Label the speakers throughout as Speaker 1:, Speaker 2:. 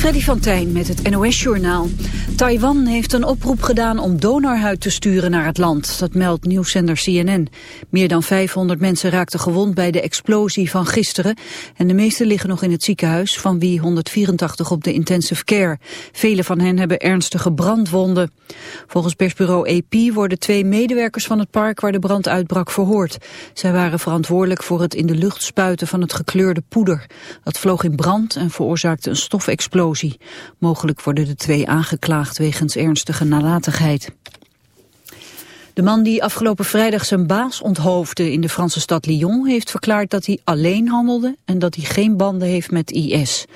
Speaker 1: Freddy van Tijn met het NOS-journaal. Taiwan heeft een oproep gedaan om donorhuid te sturen naar het land. Dat meldt nieuwszender CNN. Meer dan 500 mensen raakten gewond bij de explosie van gisteren. En de meeste liggen nog in het ziekenhuis, van wie 184 op de intensive care. Vele van hen hebben ernstige brandwonden. Volgens persbureau AP worden twee medewerkers van het park waar de brand uitbrak verhoord. Zij waren verantwoordelijk voor het in de lucht spuiten van het gekleurde poeder. Dat vloog in brand en veroorzaakte een stofexplosie. Mogelijk worden de twee aangeklaagd wegens ernstige nalatigheid. De man die afgelopen vrijdag zijn baas onthoofde in de Franse stad Lyon... heeft verklaard dat hij alleen handelde en dat hij geen banden heeft met IS.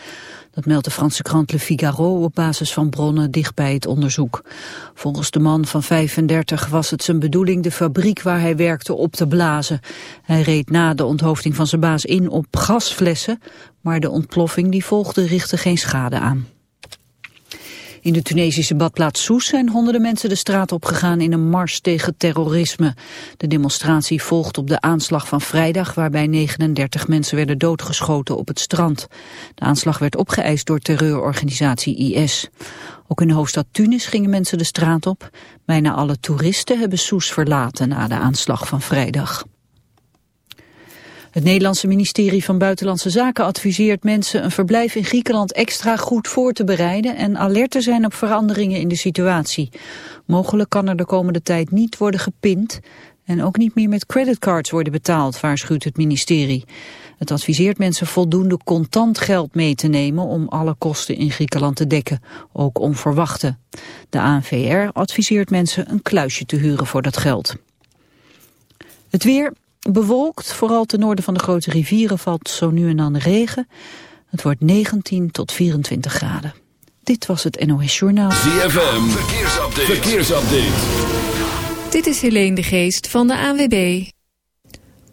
Speaker 1: Dat meldt de Franse krant Le Figaro op basis van bronnen dicht bij het onderzoek. Volgens de man van 35 was het zijn bedoeling de fabriek waar hij werkte op te blazen. Hij reed na de onthoofding van zijn baas in op gasflessen, maar de ontploffing die volgde richtte geen schade aan. In de Tunesische badplaats Soes zijn honderden mensen de straat opgegaan in een mars tegen terrorisme. De demonstratie volgt op de aanslag van vrijdag waarbij 39 mensen werden doodgeschoten op het strand. De aanslag werd opgeëist door terreurorganisatie IS. Ook in de hoofdstad Tunis gingen mensen de straat op. Bijna alle toeristen hebben Soes verlaten na de aanslag van vrijdag. Het Nederlandse ministerie van Buitenlandse Zaken adviseert mensen een verblijf in Griekenland extra goed voor te bereiden en alert te zijn op veranderingen in de situatie. Mogelijk kan er de komende tijd niet worden gepind en ook niet meer met creditcards worden betaald, waarschuwt het ministerie. Het adviseert mensen voldoende contant geld mee te nemen om alle kosten in Griekenland te dekken, ook onverwachte. De ANVR adviseert mensen een kluisje te huren voor dat geld. Het weer, Bewolkt, vooral ten noorden van de grote rivieren valt zo nu en dan regen. Het wordt 19 tot 24 graden. Dit was het NOS Journaal.
Speaker 2: ZFM, verkeersupdate. verkeersupdate.
Speaker 3: Dit is Helene de Geest van de ANWB.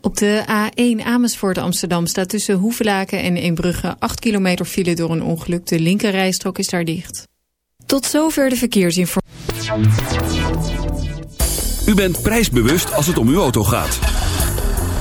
Speaker 3: Op de A1 Amersfoort Amsterdam staat tussen Hoevelaken en Eembrugge 8 kilometer file door een ongeluk. De linkerrijstrook is daar dicht. Tot zover de verkeersinformatie.
Speaker 2: U bent prijsbewust als het om uw auto gaat.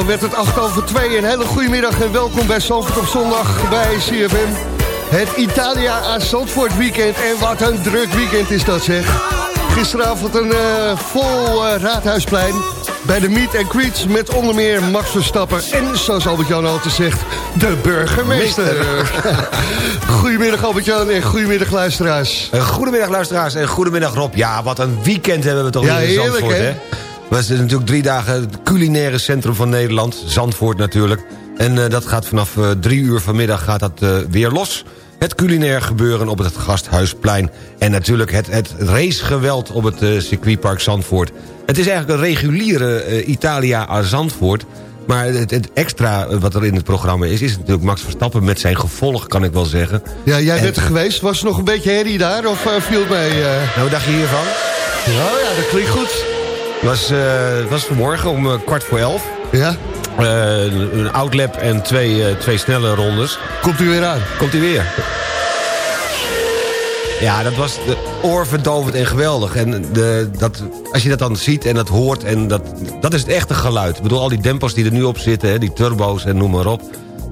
Speaker 4: Zo werd het 8 over 2. Een hele goede middag en welkom bij Zandvoort op zondag bij CFM. Het Italia aan Zandvoort weekend. En wat een druk weekend is dat zeg. Gisteravond een uh, vol uh, raadhuisplein bij de Meet and Greets met onder meer Max Verstappen en, zoals Albert-Jan altijd zegt, de burgemeester. goedemiddag Albert-Jan en goedemiddag luisteraars.
Speaker 5: Uh, goedemiddag luisteraars en goedemiddag Rob. Ja, wat een weekend hebben we toch
Speaker 4: ja,
Speaker 5: in Zandvoort,
Speaker 4: hè?
Speaker 5: hè? Het is natuurlijk drie dagen het culinaire centrum van Nederland. Zandvoort natuurlijk. En uh, dat gaat vanaf uh, drie uur vanmiddag gaat dat uh, weer los. Het culinair gebeuren op het Gasthuisplein. En natuurlijk het, het racegeweld op het circuitpark Zandvoort. Het is eigenlijk een reguliere Italia aan Zandvoort... Maar het, het, extra wat er in het programma is... is natuurlijk Max Verstappen met zijn gevolg, kan ik wel zeggen.
Speaker 4: Ja, jij bent er geweest. Was er nog een beetje herrie daar? Of viel het mee?
Speaker 5: Nou, wat dacht je hiervan?
Speaker 4: Nou ja, dat klinkt goed
Speaker 5: was, uh, was vanmorgen om uh, kwart voor elf.
Speaker 4: Ja?
Speaker 5: Uh, een outlap en twee, twee snelle rondes.
Speaker 4: Komt u weer aan?
Speaker 5: Komt u weer. Ja, dat was oorverdovend en geweldig. En de, dat, als je dat dan ziet en dat hoort, en dat, dat is het echte geluid. Ik bedoel, al die dempers die er nu op zitten, hè, die turbo's en noem maar op...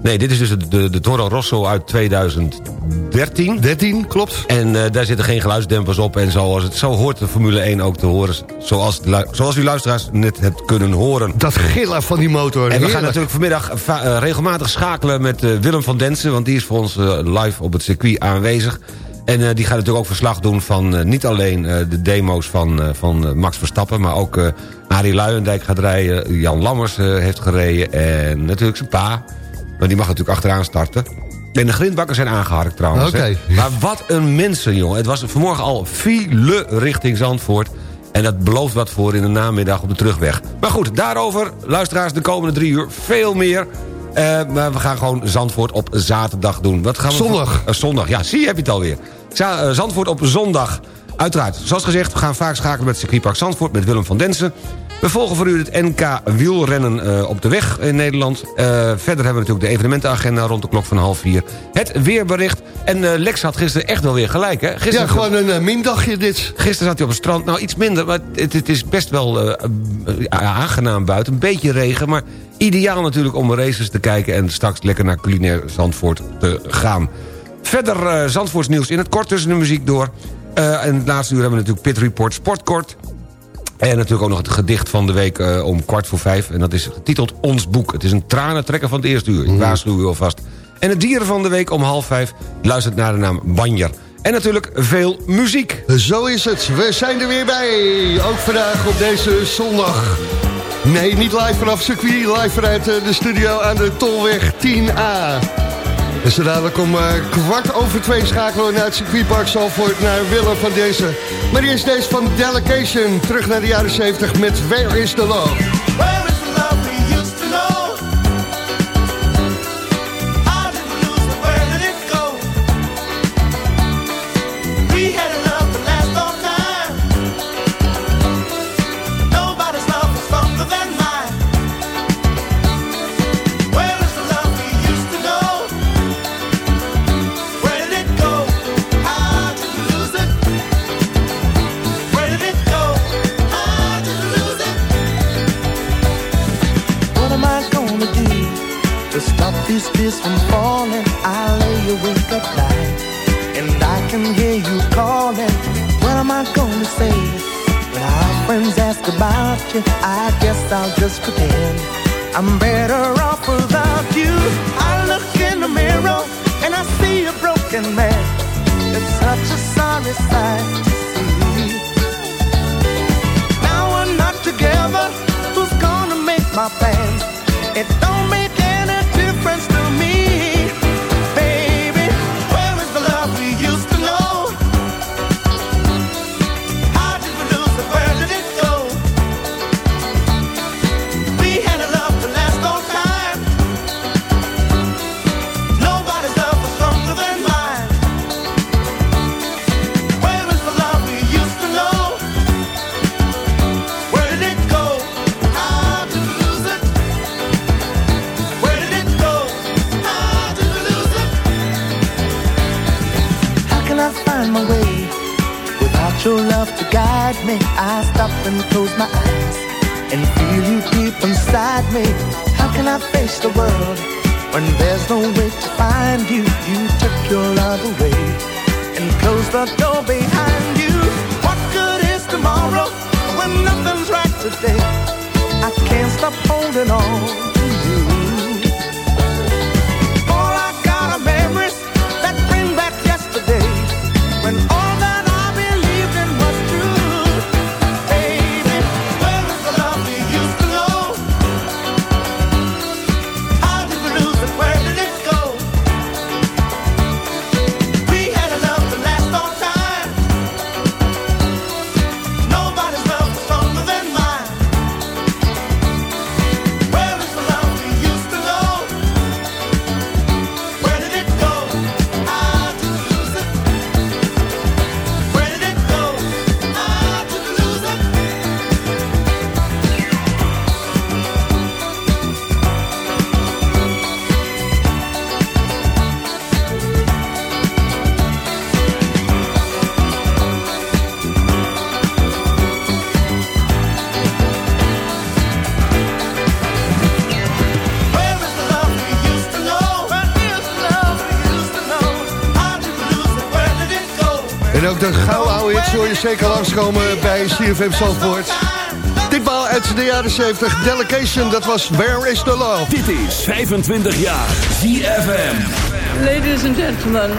Speaker 5: Nee, dit is dus de, de Toro Rosso uit 2013.
Speaker 4: 13, klopt.
Speaker 5: En uh, daar zitten geen geluidsdempers op. En zoals het, zo hoort de Formule 1 ook te horen. Zoals, zoals u luisteraars net hebt kunnen horen.
Speaker 4: Dat gillen van die motor.
Speaker 5: En heerlijk. we gaan natuurlijk vanmiddag uh, regelmatig schakelen met uh, Willem van Densen. Want die is voor ons live op het circuit aanwezig. En uh, die gaat natuurlijk ook verslag doen van uh, niet alleen uh, de demo's van, van Max Verstappen... maar ook Arie Luijendijk gaat rijden, Jan Lammers heeft gereden... en natuurlijk zijn pa, maar die mag natuurlijk achteraan starten. En de grindbakken zijn aangeharkt trouwens.
Speaker 4: Okay.
Speaker 5: Maar wat een mensen, jongen. Het was vanmorgen al file richting Zandvoort. En dat belooft wat voor in de namiddag op de terugweg. Maar goed, daarover, luisteraars, de komende drie uur veel meer. Uh, maar we gaan gewoon Zandvoort op zaterdag doen. Wat gaan we
Speaker 4: zondag.
Speaker 5: Uh, zondag, ja, zie je, heb je het alweer. Z uh, Zandvoort op zondag. Uiteraard, zoals gezegd, we gaan vaak schakelen met circuitpark Zandvoort... met Willem van Densen. We volgen voor u het NK wielrennen uh, op de weg in Nederland. Uh, verder hebben we natuurlijk de evenementenagenda rond de klok van half vier. Het weerbericht. En uh, Lex had gisteren echt wel weer gelijk, hè?
Speaker 4: Gisteren ja, gewoon een mindagje dit.
Speaker 5: Gisteren zat hij op het strand. Nou, iets minder, maar het, het is best wel aangenaam buiten. Een beetje regen, maar ideaal natuurlijk om races te kijken... en straks lekker naar culinair Zandvoort te gaan. Verder Zandvoorts nieuws in het kort tussen de muziek door... Uh, en het laatste uur hebben we natuurlijk Pit Report Sportkort. En natuurlijk ook nog het gedicht van de week uh, om kwart voor vijf. En dat is getiteld Ons Boek. Het is een tranentrekker van het eerste uur. Ik waarschuw u alvast. En het dieren van de week om half vijf luistert naar de naam Banjer. En natuurlijk veel muziek.
Speaker 4: Zo is het. We zijn er weer bij. Ook vandaag op deze zondag. Nee, niet live vanaf circuit. Live vanuit de studio aan de Tolweg 10A. En zo dadelijk om uh, kwart over twee schakelen we naar het circuitpark Zalvoort... naar Willem van deze. Maar eerst deze van Delegation. Terug naar de jaren 70 met is?
Speaker 6: Where is the love
Speaker 7: door behind you. What good is tomorrow when nothing's right today? I can't stop holding on
Speaker 4: zeker langskomen bij CFM Zandvoort. Ditmaal uit de jaren 70, Delegation, dat was Where is the Love?
Speaker 2: Dit is 25 jaar CFM.
Speaker 8: Ladies and gentlemen,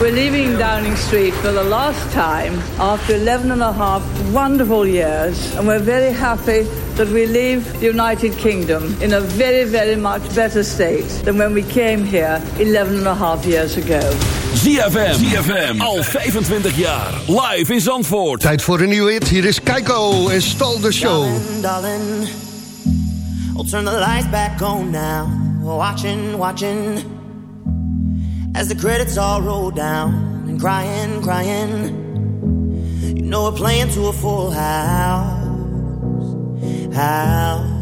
Speaker 8: we're leaving Downing Street for the last time after 11 and a half wonderful years. And we're very happy that we leave the United Kingdom in a very, very much better state than when we came here 11 and a half years ago.
Speaker 2: ZFM. ZFM. Al 25 jaar. Live in Zandvoort.
Speaker 4: Tijd voor een nieuwe hit. Hier is Keiko en Stal de Show.
Speaker 9: Darling, darling. I'll turn the lights back on now. Watching, watching. As the credits all roll down. And crying, crying. You know we're playing to a full house. House.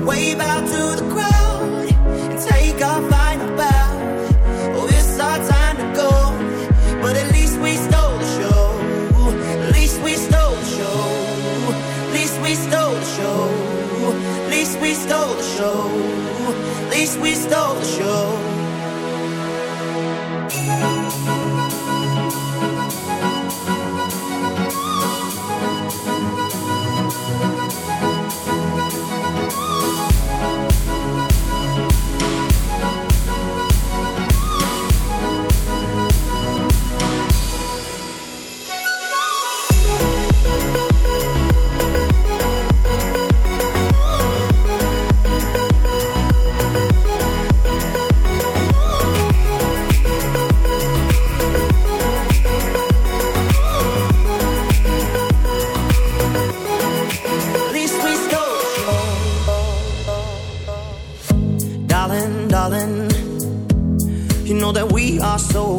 Speaker 9: and wave out to the crowd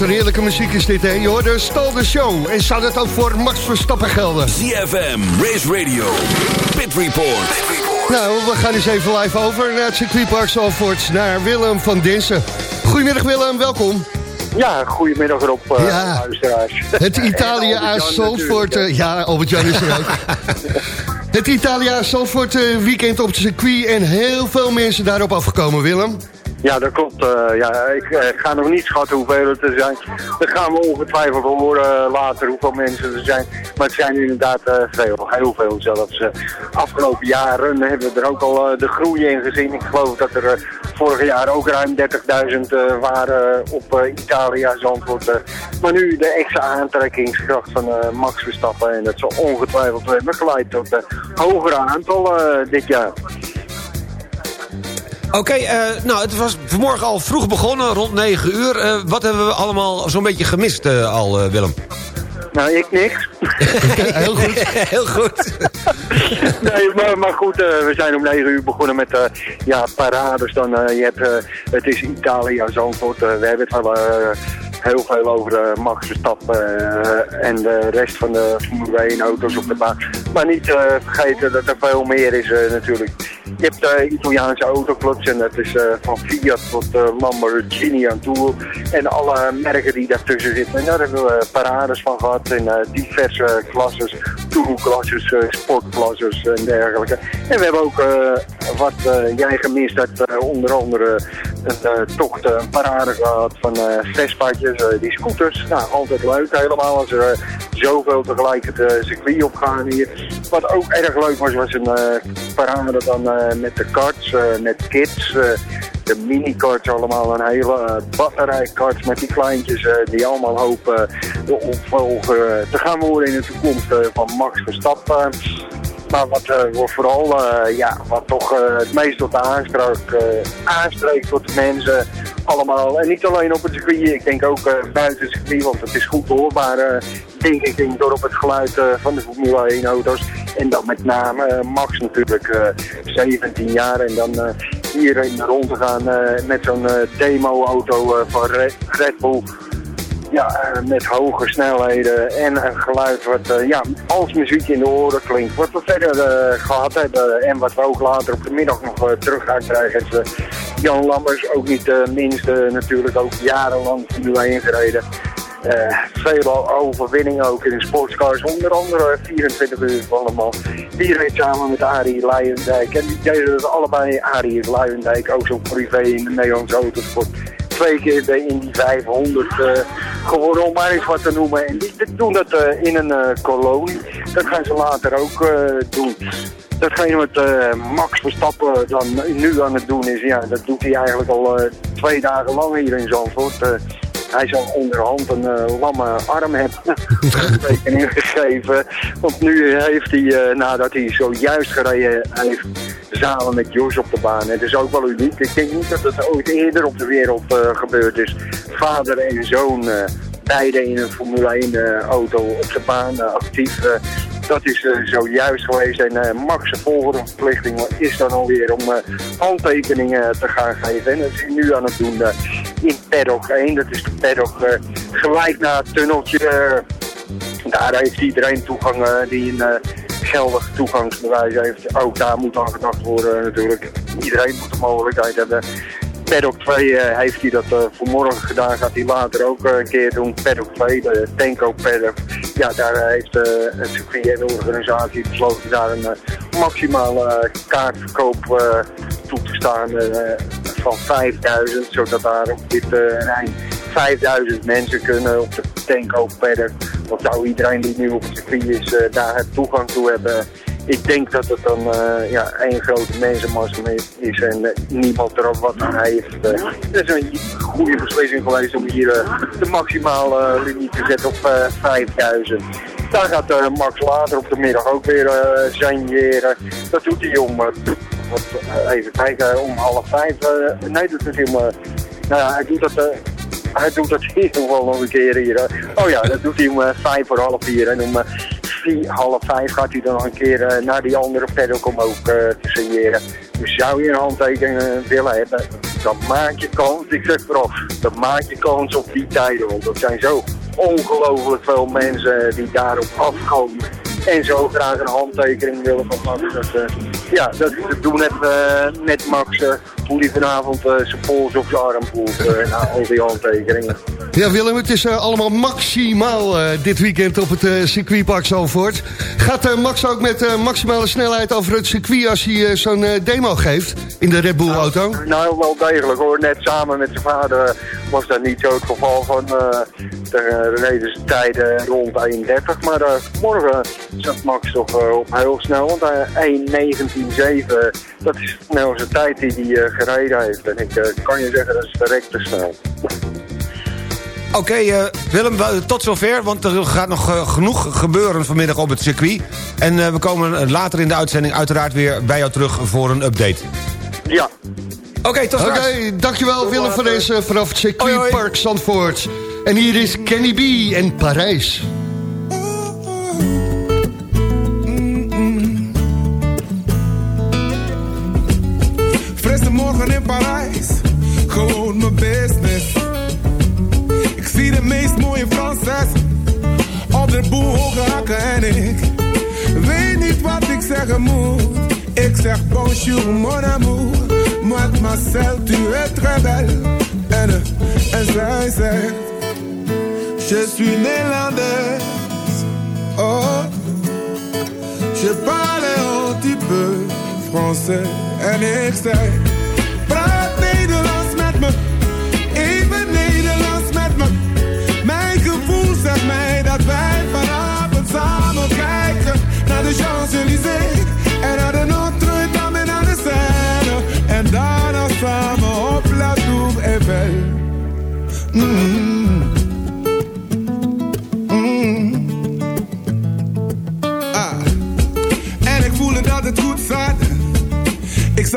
Speaker 4: Wat een heerlijke muziek is dit, hè? Je hoorde Stal de Show. En zou dat ook voor Max Verstappen gelden?
Speaker 2: ZFM, Race Radio, Pit Report.
Speaker 4: Nou, we gaan eens even live over naar het circuitpark Zalvoort... naar Willem van Dinsen. Goedemiddag Willem, welkom.
Speaker 10: Ja, goedemiddag erop, uh,
Speaker 4: Ja.
Speaker 10: luisteraars.
Speaker 4: Het Zandvoort...
Speaker 10: natuurlijk,
Speaker 4: eh, ja, Albert-Jan is er ook. Het Italia Zandvoort eh, weekend op het circuit... en heel veel mensen daarop afgekomen, Willem.
Speaker 10: Ja, dat klopt. eh, ja, ik eh, ga nog niet schatten hoeveel het er zijn. Dat gaan we ongetwijfeld horen eh, later hoeveel mensen er zijn. Maar het zijn inderdaad eh, veel, heel veel zelfs. Afgelopen jaren hebben we er ook al de groei in gezien. Ik geloof dat er vorig jaar ook ruim 30.000 eh, waren op Italia Zandvoort. eh. maar nu de extra aantrekkingskracht van Max Verstappen. En dat zal ongetwijfeld hebben geleid tot een hogere aantal dit jaar.
Speaker 5: Oké, eh, nou, het was vanmorgen al vroeg begonnen, rond 9 uur. Eh, wat hebben we allemaal zo'n beetje gemist eh, al, eh, Willem?
Speaker 10: Nou, ik niks.
Speaker 4: Heel goed.
Speaker 5: Heel goed.
Speaker 10: Nee, maar, maar goed, eh, we zijn om 9 uur begonnen met eh, ja, parades. Dan, eh, je hebt, eh, het is Italië, Zandvoort. eh, we hebben het eh, heel veel over eh, Max Verstappen eh, en de rest van de Formule 1 auto's op de baan. Maar niet eh, vergeten dat er veel meer is eh, natuurlijk. Je hebt de Italiaanse autoclubs en dat is van Fiat tot Lamborghini aan toe. En alle merken die daartussen zitten. En daar hebben we parades van gehad in diverse klasses. Tourklasses, sportklasses en dergelijke. En we hebben ook wat jij gemist hebt, onder andere een tocht, een parade gehad van Vespaatjes, eh, die scooters. Nou, altijd leuk helemaal als er zoveel tegelijk het circuit opgaan hier. Wat ook erg leuk was, was een parade dan eh, met de karts, eh, met kids. eh, de minikarts allemaal, een hele uh, batterij karts met die kleintjes die allemaal hopen de opvolger te gaan worden in de toekomst van Max Verstappen. Maar wat wordt vooral, ja, wat toch het meest tot de aanspraak aanspreekt tot de mensen allemaal. En niet alleen op het circuit, ik denk ook buiten het circuit, want het is goed hoorbaar, denk ik, denk, door op het geluid eh, van de Formule 1 auto's. En dan met name eh, Max natuurlijk, eh, 17 jaar en dan eh, hier in de rond te gaan eh, met zo'n eh, demo-auto eh, van Red, Bull. Ja, eh, met hoge snelheden en een geluid wat eh, ja, als muziek in de oren klinkt. Wat we verder eh, gehad hebben en wat we ook later op de middag nog eh, terug gaan krijgen. is, eh, Jan Lammers, ook niet de minste natuurlijk, ook jarenlang Formule 1 gereden. Eh veel overwinningen ook in de sportscars, onder andere 24 uur van Mans. Die reed samen met Arie Luijendijk. En die deden het allebei, Arie Luijendijk, ook zo'n privé in de Nederlandse autosport twee keer de Indy 500 eh, geworden, om maar eens wat te noemen. En die doen dat eh, in een eh, kolonie. Dat gaan ze later ook doen. Datgene wat Max Verstappen dan nu aan het doen is, ja, dat doet hij eigenlijk al twee dagen lang hier in Zandvoort. Hij zal onderhand een eh, lamme arm hebben gegeven. Want nu heeft hij, eh, nadat hij zojuist gereden heeft, samen met Jos op de baan. Het is ook wel uniek. Ik denk niet dat het ooit eerder op de wereld eh, gebeurd is. Vader en zoon, beide in een Formule 1 eh, auto op de baan eh, actief. eh, dat is zojuist geweest. En Max' volgende verplichting is dan alweer om handtekeningen te gaan geven. En dat is nu aan het doen in paddock 1. Dat is de paddock gelijk na het tunneltje. daar heeft iedereen toegang die een geldig toegangsbewijs heeft. Ook daar moet aan gedacht worden natuurlijk. Iedereen moet de mogelijkheid hebben. Paddock 2 eh, heeft hij dat eh, vanmorgen gedaan, gaat hij later ook eh, een keer doen. Paddock 2, de Tanko Paddock. Ja, daar heeft het circuit de organisatie besloten daar een maximale kaartverkoop toe te staan van 5000. Zodat daar op dit Rijn 5000 mensen kunnen op de Tanko Paddock. Want zou iedereen die nu op het circuit is daar toegang toe hebben ik denk dat het dan eh, ja, één grote mensenmassa is en eh, niemand er wat aan heeft. Eh, het is een goede beslissing geweest om hier de maximale limiet te zetten op eh, 5000. Daar gaat Max later op de middag ook weer uh, signeren. Dat doet hij om, even kijken, om half vijf. nee, dat doet hij om, nou ja, hij doet dat... hij doet dat hier nog wel nog een keer hier. Oh ja, dat doet hij om vijf voor half vier. En om vier, half vijf gaat hij dan een keer eh, naar die andere paddock om ook eh, te signeren. Dus zou je een handtekening eh, willen hebben, dan maak je kans, ik zeg vooraf, dan maak je kans op die tijden. Want dat zijn zo ongelooflijk veel mensen die daarop afkomen. En zo graag een handtekening willen van Max. Dat, eh, ja, dat, dat doen net, uh, net Max, uh, hoe die vanavond zijn pols op zijn arm voelt na al die handtekeningen.
Speaker 4: Ja, Willem, het is allemaal maximaal dit weekend op het circuitpark Zalvoort. Gaat Max ook met maximale snelheid over het circuit als hij zo'n demo geeft in de Red Bull auto?
Speaker 10: Nou, nou, wel degelijk hoor. Net samen met zijn vader was dat niet zo het geval van... de reden tijden rond 31, maar morgen zat Max toch uh, op heel snel. Want uh, 1.19.7, dat is de snelste tijd die hij uh, gereden heeft. En ik uh, kan je zeggen, dat is direct te snel.
Speaker 5: Oké, okay, Willem, tot zover, want er gaat nog genoeg gebeuren vanmiddag op het circuit. En we komen later in de uitzending uiteraard weer bij jou terug voor een update.
Speaker 10: Ja.
Speaker 5: Oké, okay, tot straks. Oké,
Speaker 4: okay, dankjewel Willem voor deze vanaf het circuitpark Zandvoort. En hier is Kenny B en Parijs.
Speaker 11: Hakken en ik weet niet wat ik zeggen moet. Ik zeg bonjour mon amour, mademoiselle tu es très belle. En, en zij zegt, je suis néerlandaise. Oh, je parle un petit peu français en ik zeg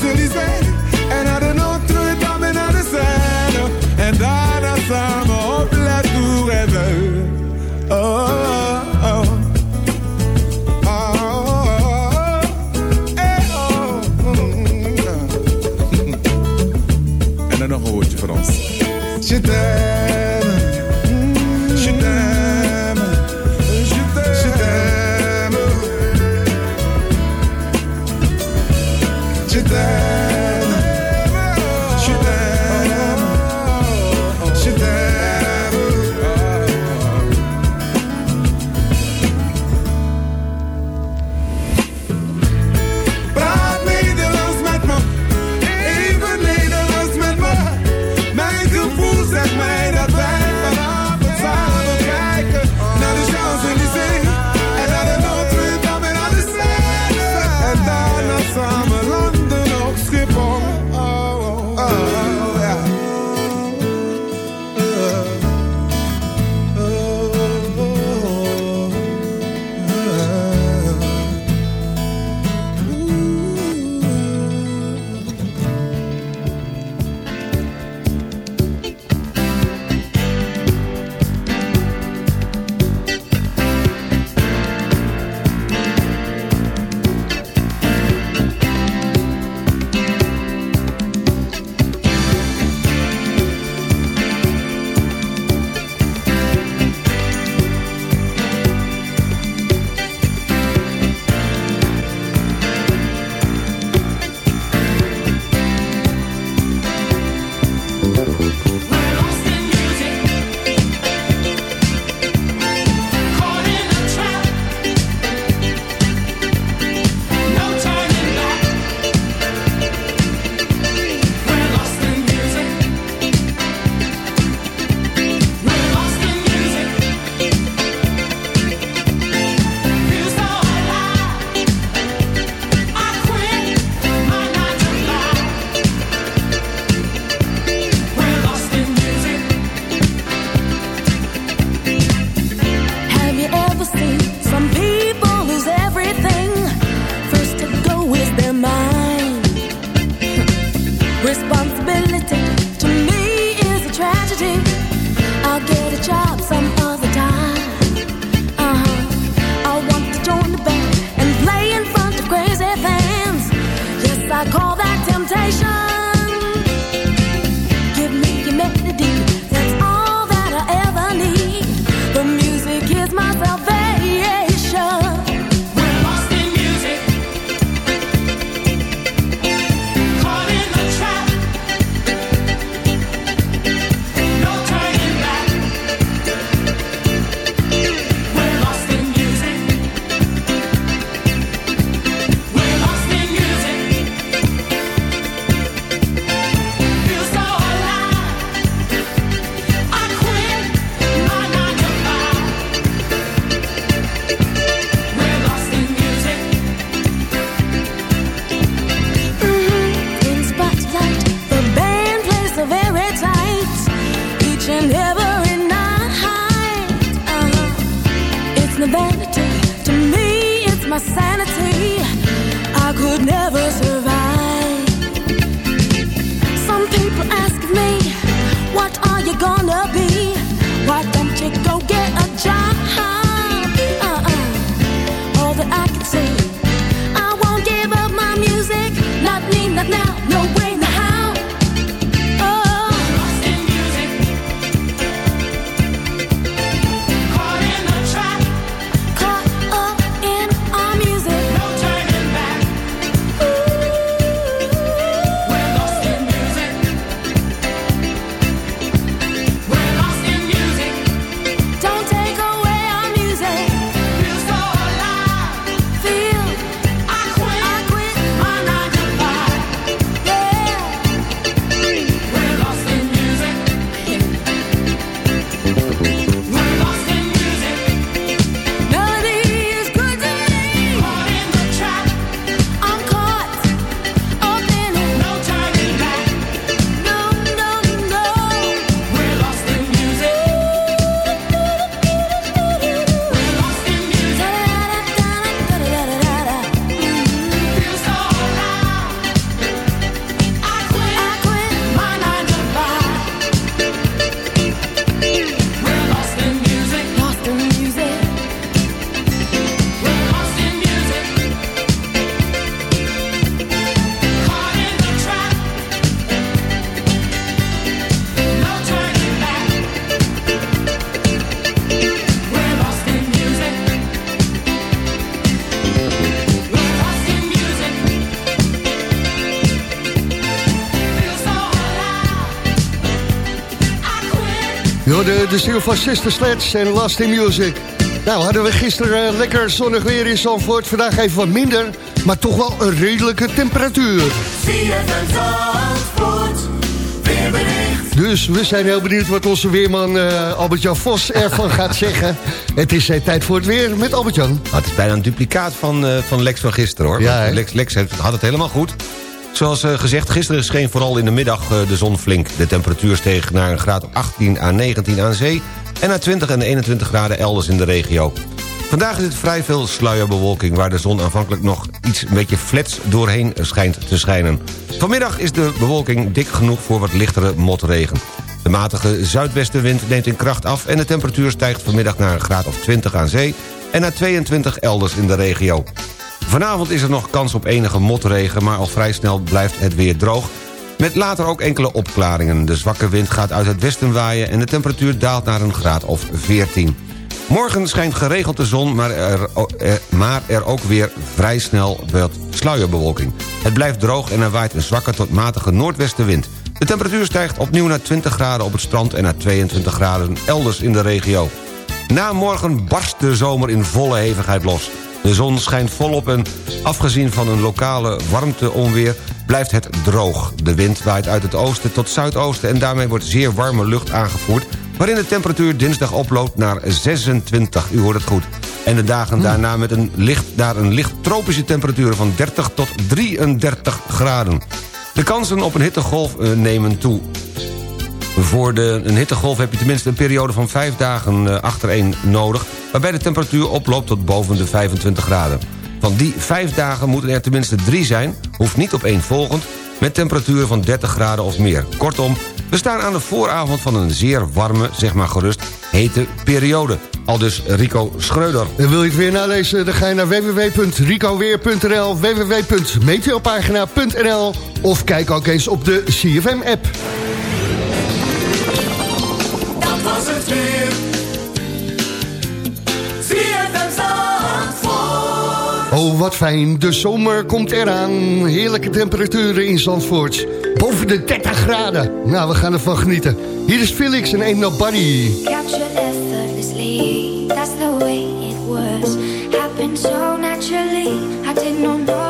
Speaker 11: Champs-Élysées de, de
Speaker 4: ziel van Sister Sledge en Last in Music. Nou, hadden we gisteren eh, lekker zonnig weer in Zandvoort. Vandaag even wat minder, maar toch wel een redelijke temperatuur. Dus we zijn heel benieuwd wat onze weerman eh, Albert-Jan Vos ervan gaat zeggen. Het is eh, tijd voor het weer met Albert-Jan.
Speaker 5: Het is bijna een duplicaat van, van Lex van gisteren, hoor.
Speaker 4: Ja?
Speaker 5: Lex, Lex had het helemaal goed. Zoals eh, gezegd, gisteren scheen vooral in de middag eh, de zon flink. De temperatuur steeg naar een graad of 18 à 19 aan zee... en naar 20 en 21 graden elders in de regio. Vandaag is het vrij veel sluierbewolking... waar de zon aanvankelijk nog iets een beetje flats doorheen schijnt te schijnen. Vanmiddag is de bewolking dik genoeg voor wat lichtere motregen. De matige zuidwestenwind neemt in kracht af... en de temperatuur stijgt vanmiddag naar een graad of 20 aan zee... en naar 22 elders in de regio. Vanavond is er nog kans op enige motregen... maar al vrij snel blijft het weer droog... met later ook enkele opklaringen. De zwakke wind gaat uit het westen waaien... en de temperatuur daalt naar een graad of 14. Morgen schijnt geregeld de zon, maar er, er- maar er ook weer vrij snel wat sluierbewolking. Het blijft droog en er waait een zwakke tot matige noordwestenwind. De temperatuur stijgt opnieuw naar 20 graden op het strand... en naar 22 graden elders in de regio. Na morgen barst de zomer in volle hevigheid los. De zon schijnt volop en afgezien van een lokale warmteonweer blijft het droog. De wind waait uit het oosten tot zuidoosten en daarmee wordt zeer warme lucht aangevoerd... waarin de temperatuur dinsdag oploopt naar 26, u hoort het goed. En de dagen daarna met een licht, naar een licht tropische temperatuur van 30 tot 33 graden. De kansen op een hittegolf eh, nemen toe. Voor de, een hittegolf heb je tenminste een periode van vijf dagen eh, achtereen nodig... waarbij de temperatuur oploopt tot boven de 25 graden. Van die vijf dagen moeten er tenminste drie zijn, hoeft niet op één volgend... met temperaturen van 30 graden of meer. Kortom, we staan aan de vooravond van een zeer warme, zeg maar gerust, hete periode. Al dus Rico Schreuder.
Speaker 4: En wil je het weer nalezen, dan ga je naar www.ricoweer.nl, www.meteopagina.nl of kijk ook eens op de CFM-app. Oh, wat fijn. De zomer komt eraan. Heerlijke temperaturen in Zandvoort. Boven de 30 graden. Nou, we gaan ervan genieten. Hier is Felix en Ain't Nobody.
Speaker 12: Captured effortlessly, that's the way it was. Happened so naturally, I did not know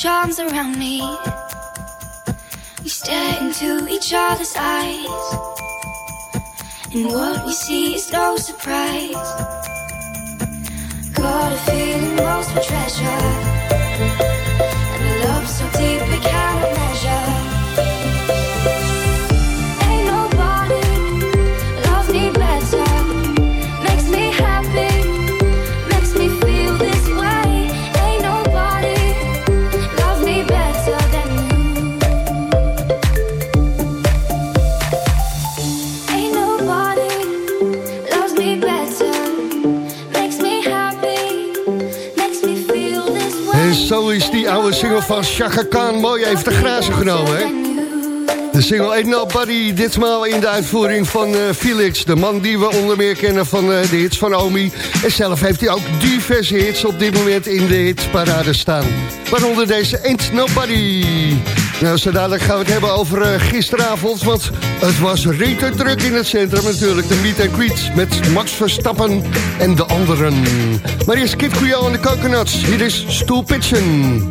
Speaker 12: Charms around me. We stare into each other's eyes. And what we see is no surprise. Got a feeling most for treasure. And a love so deep we cannot.
Speaker 13: van Chaka Khan mooi heeft de grazen genomen. Hè? De single Ain't Nobody, ditmaal in de uitvoering van eh, Felix. De man die we onder meer kennen van eh, de hits van Omi. En zelf heeft hij ook diverse hits op dit moment in de hitparade staan. Waaronder deze Ain't Nobody. Nou, zo dadelijk gaan we het hebben over eh, gisteravond. Want het was rete druk in het centrum natuurlijk. De meet and greet met Max Verstappen en de anderen. Maar is Kip Kuyo en de Coconuts. Hier is Stoel Pitchen.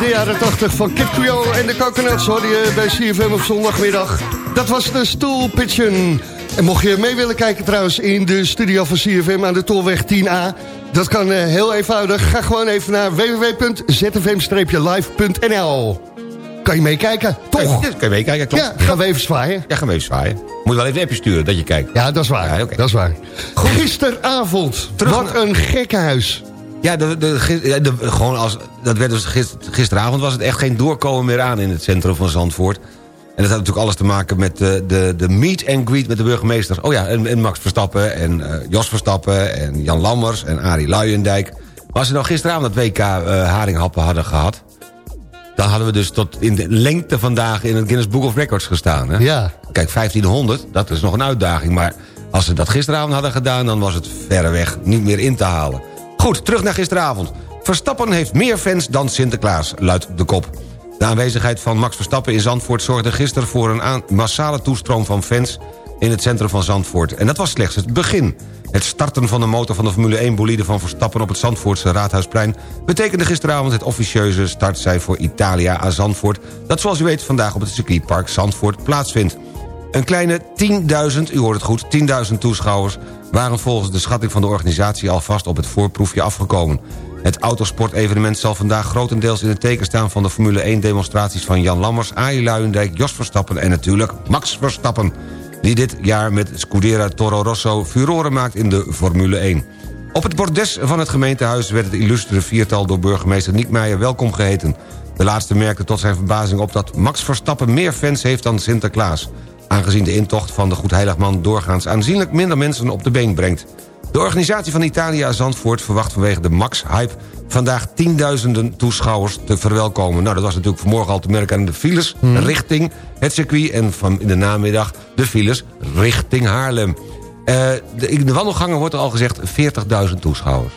Speaker 4: De jaren 80 van Kid Creole en de Coconuts hoor je bij CFM op zondagmiddag. Dat was de Stoel Pigeon. En mocht je mee willen kijken trouwens in de studio van CFM aan de Tolweg 10A... dat kan eh, heel eenvoudig. Ga gewoon even naar www.zfm-live.nl Kan je meekijken, toch?
Speaker 5: Ja, kan je meekijken, klopt.
Speaker 4: Ja, gaan we even zwaaien.
Speaker 5: Ja, gaan we even zwaaien. Moet je wel even een appje sturen dat je kijkt.
Speaker 4: Ja, dat is waar.
Speaker 5: Ja, oké.
Speaker 4: Dat is waar. Gisteravond,
Speaker 5: Terug
Speaker 4: wat
Speaker 5: naar-
Speaker 4: een gekkenhuis.
Speaker 5: Ja, de, de, de- gewoon als, dat werd dus gisteravond was het echt geen doorkomen meer aan in het centrum van Zandvoort. En dat had natuurlijk alles te maken met de, de, de meet and greet met de burgemeester. Oh ja, en, en Max Verstappen en eh, Jos Verstappen en Jan Lammers en Arie Luijendijk. Maar als ze nou gisteravond het WK eh, Haringhappen hadden gehad... dan hadden we dus tot in de lengte vandaag in het Guinness Book of Records gestaan. Hè?
Speaker 4: Ja.
Speaker 5: Kijk, 1500, dat is nog een uitdaging. Maar als ze dat gisteravond hadden gedaan... dan was het verreweg niet meer in te halen. Goed, terug naar gisteravond. Verstappen heeft meer fans dan Sinterklaas, luidt de kop. De aanwezigheid van Max Verstappen in Zandvoort... zorgde gisteren voor een massale toestroom van fans... in het centrum van Zandvoort. En dat was slechts het begin. Het starten van de motor van de Formule 1-bolide van Verstappen... op het Zandvoortse Raadhuisplein... betekende gisteravond het officieuze startcijfer voor Italia aan Zandvoort... dat zoals u weet vandaag op het circuitpark Zandvoort plaatsvindt. Een kleine 10.000, u hoort het goed, 10.000 toeschouwers... waren volgens de schatting van de organisatie alvast op het voorproefje afgekomen. Het autosportevenement zal vandaag grotendeels in het teken staan... van de Formule 1-demonstraties van Jan Lammers, Arie Luijendijk... Jos Verstappen en natuurlijk Max Verstappen... die dit jaar met Scudera Toro Rosso furoren maakt in de Formule 1. Op het bordes van het gemeentehuis werd het illustere viertal... door burgemeester Niek Meijer welkom geheten. De laatste merkte tot zijn verbazing op dat Max Verstappen... meer fans heeft dan Sinterklaas aangezien de intocht van de Goedheiligman doorgaans aanzienlijk minder mensen op de been brengt. De organisatie van Italia Zandvoort verwacht vanwege de Max-hype... vandaag tienduizenden toeschouwers te verwelkomen. Nou, dat was natuurlijk vanmorgen al te merken aan de files richting het circuit... en van in de namiddag de files richting Haarlem. Eh, de, in de wandelgangen wordt er al gezegd 40.000 toeschouwers.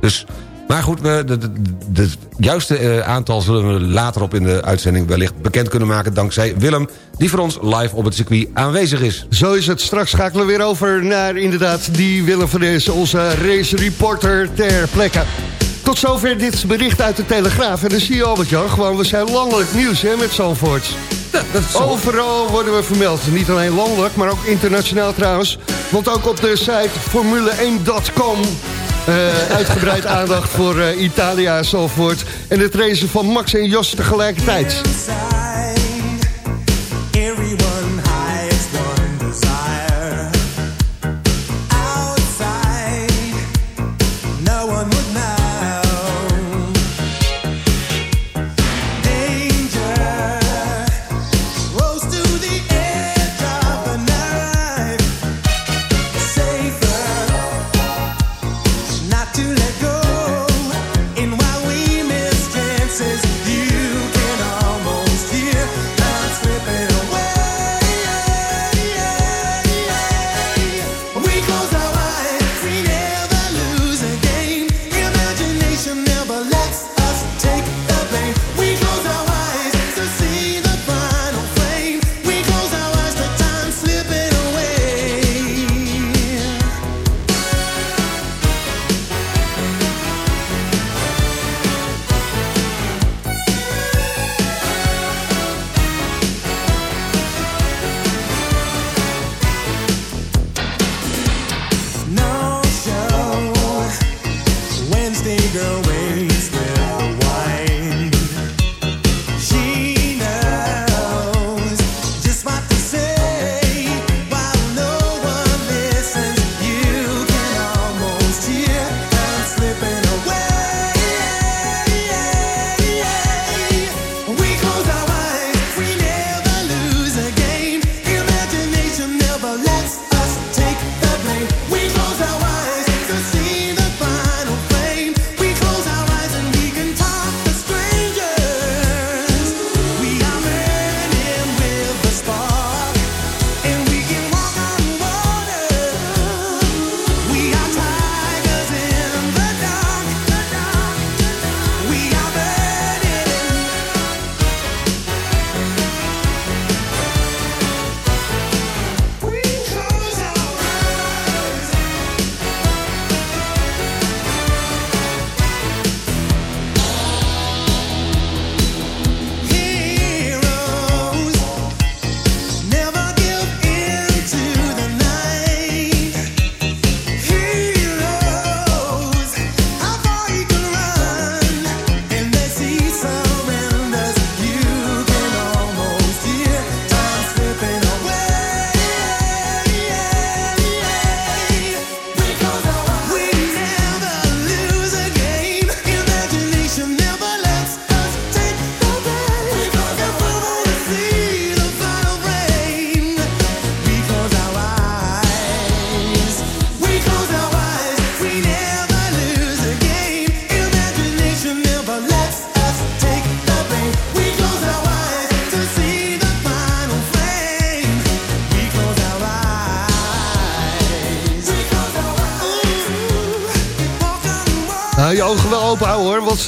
Speaker 5: Dus, maar goed, het juiste eh, aantal zullen we later op in de uitzending wellicht bekend kunnen maken... dankzij Willem, die voor ons live op het circuit aanwezig is.
Speaker 4: Zo is het. Straks schakelen we weer over naar inderdaad die Willem van Dees, onze race reporter ter plekke. Tot zover dit bericht uit de Telegraaf. En dan zie je Albert-Jan, gewoon we zijn landelijk nieuws hè, met Zandvoort. Overal worden we vermeld. Niet alleen landelijk, maar ook internationaal trouwens. Want ook op de site formule1.com... eh, uitgebreid aandacht voor eh, Italia Zandvoort... en het racen van Max en Jos tegelijkertijd.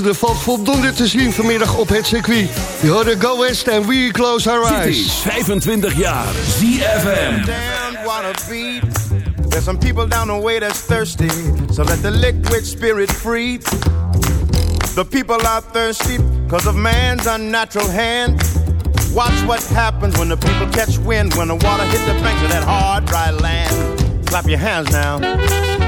Speaker 4: Want er valt voldoende te zien vanmiddag op het circuit. Je hoorde Go West and We Close Our Eyes.
Speaker 2: is 25 jaar ZFM.
Speaker 14: There's some people down the way that's thirsty, so let the liquid spirit free. The people are thirsty because of man's unnatural hand. Watch what happens when the people catch wind, when the water hit the banks of that hard, dry land. Clap your hands now.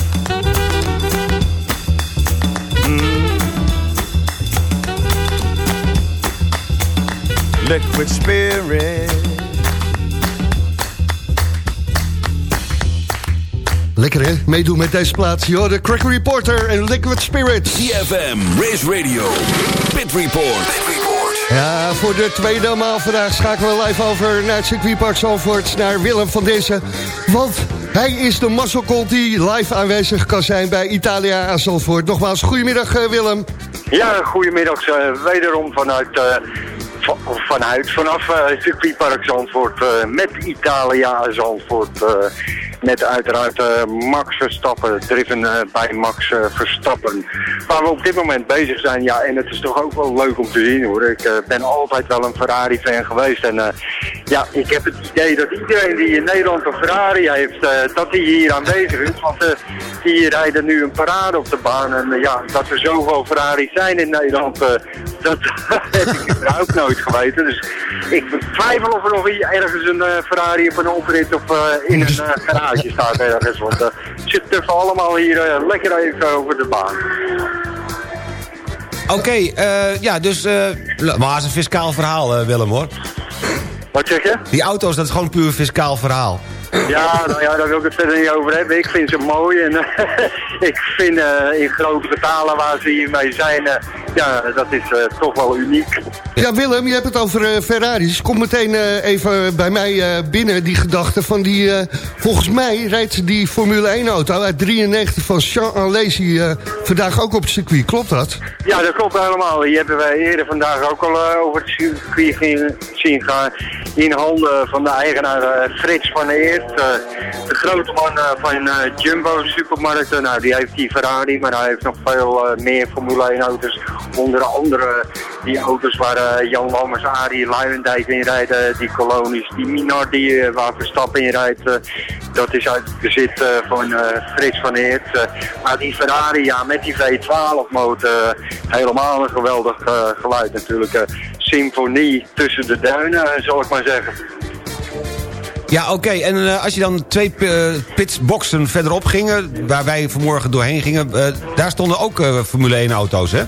Speaker 14: Liquid spirit.
Speaker 4: Lekker hè, meedoen met deze plaats. Joh, de Crack Reporter en Liquid Spirit.
Speaker 2: ZFM, Race Radio, Pit Report.
Speaker 4: Ja, voor de tweede maal vandaag schakelen we live over naar het circuitpark Zandvoort, naar Willem van Dessen. Want hij is de mazzelkont die live aanwezig kan zijn bij Italia aan Zandvoort. Nogmaals, goedemiddag eh, Willem.
Speaker 10: Ja, goedemiddag. eh, wederom vanuit, eh, vanuit vanaf eh circuitpark Zandvoort eh, met Italia Zandvoort. eh, met uiteraard Max Verstappen, driven bij Max Verstappen. Waar we op dit moment bezig zijn, ja, en het is toch ook wel leuk om te zien hoor. Ik ben altijd wel een Ferrari-fan geweest en ja, ik heb het idee dat iedereen die in Nederland een Ferrari heeft, dat die hier aanwezig is. Want die rijden nu een parade op de baan en eh, ja, dat er zoveel Ferraris zijn in Nederland, eh, dat heb ik ook nooit geweten. Dus ik betwijfel of er nog hier ergens een eh, Ferrari op een oprit of in een garage staat ergens. Want het zit even allemaal hier lekker even over de baan.
Speaker 5: Oké, ja, dus... eh, maar het is een fiscaal verhaal, Willem, hoor.
Speaker 10: Wat zeg je?
Speaker 5: Die auto's, dat is gewoon puur fiscaal verhaal.
Speaker 10: Ja, nou ja, daar wil ik het verder niet over hebben. Ik vind ze mooi en eh, ik vind eh, in grote getalen waar ze hiermee zijn, eh, ja, dat is toch wel uniek.
Speaker 4: Ja, Willem, je hebt het over Ferraris. Kom meteen even bij mij binnen, die gedachte van die... volgens mij rijdt die Formule 1-auto uit 93 van Jean Alesi vandaag ook op het circuit. Klopt dat?
Speaker 10: Ja, dat klopt helemaal. Die hebben wij eerder vandaag ook al over het circuit zien- gaan. In handen van de eigenaar Frits van Eert. Eh, de grote man eh, van eh, Jumbo Supermarkten. Nou, die heeft die Ferrari, maar hij heeft nog veel meer Formule 1 auto's. Onder andere die auto's waar Jan Lammers, Arie Luijendijk in rijden. Die kolonies, die Minardi waar Verstappen in rijdt. dat is uit het bezit van Frits van Eert. Maar die Ferrari, ja, met die V12 motor, helemaal een geweldig geluid natuurlijk. symfonie tussen de duinen, zal ik maar zeggen.
Speaker 5: Ja, oké. En eh, als je dan twee eh, pitsboxen verderop gingen... waar wij vanmorgen doorheen gingen... eh, daar stonden ook Formule 1-auto's, hè?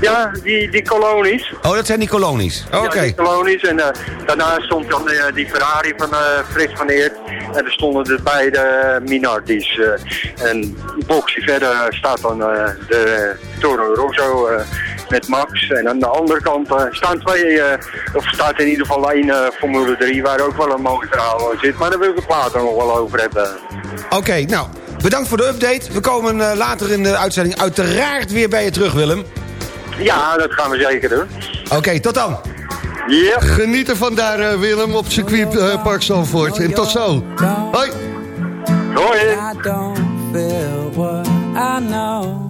Speaker 10: Ja, die, die kolonies.
Speaker 5: Oh, dat zijn die kolonies. Oké.
Speaker 10: Ja, die kolonies. En daarna stond dan die Ferrari van Frits van Eert. En er stonden de beide Minardis. en een boxje verder staat dan de Toro Rosso met Max. En aan de andere kant eh, staan twee, eh, of staat in ieder geval één eh, Formule 3... waar ook wel een mooi verhaal in zit. Maar daar wil ik het later nog wel over hebben.
Speaker 5: Oké, nou, bedankt voor de update. We komen eh, later in de uitzending uiteraard weer bij je terug, Willem.
Speaker 10: Ja, dat gaan we zeker doen.
Speaker 5: Oké, tot dan.
Speaker 10: Ja.
Speaker 4: Genieten van daar, eh, Willem, op circuit eh, Park Zandvoort. En tot zo. Hoi.
Speaker 10: Hoi.
Speaker 15: I don't feel what I know.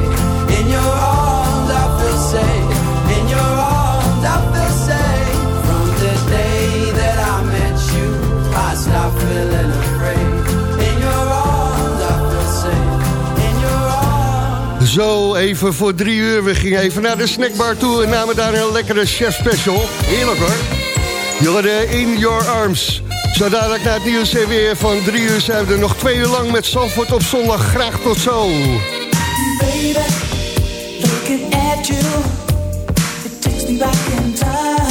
Speaker 15: Arms.
Speaker 4: even voor drie uur. We gingen even naar de snackbar toe en namen daar een lekkere chef special. Heerlijk hoor. Jullie in your arms. Zo dadelijk na het nieuws en weer van drie uur zijn we nog twee uur lang met Zandvoort op zondag. Graag tot zo.
Speaker 6: Baby, at you, it takes me back in time.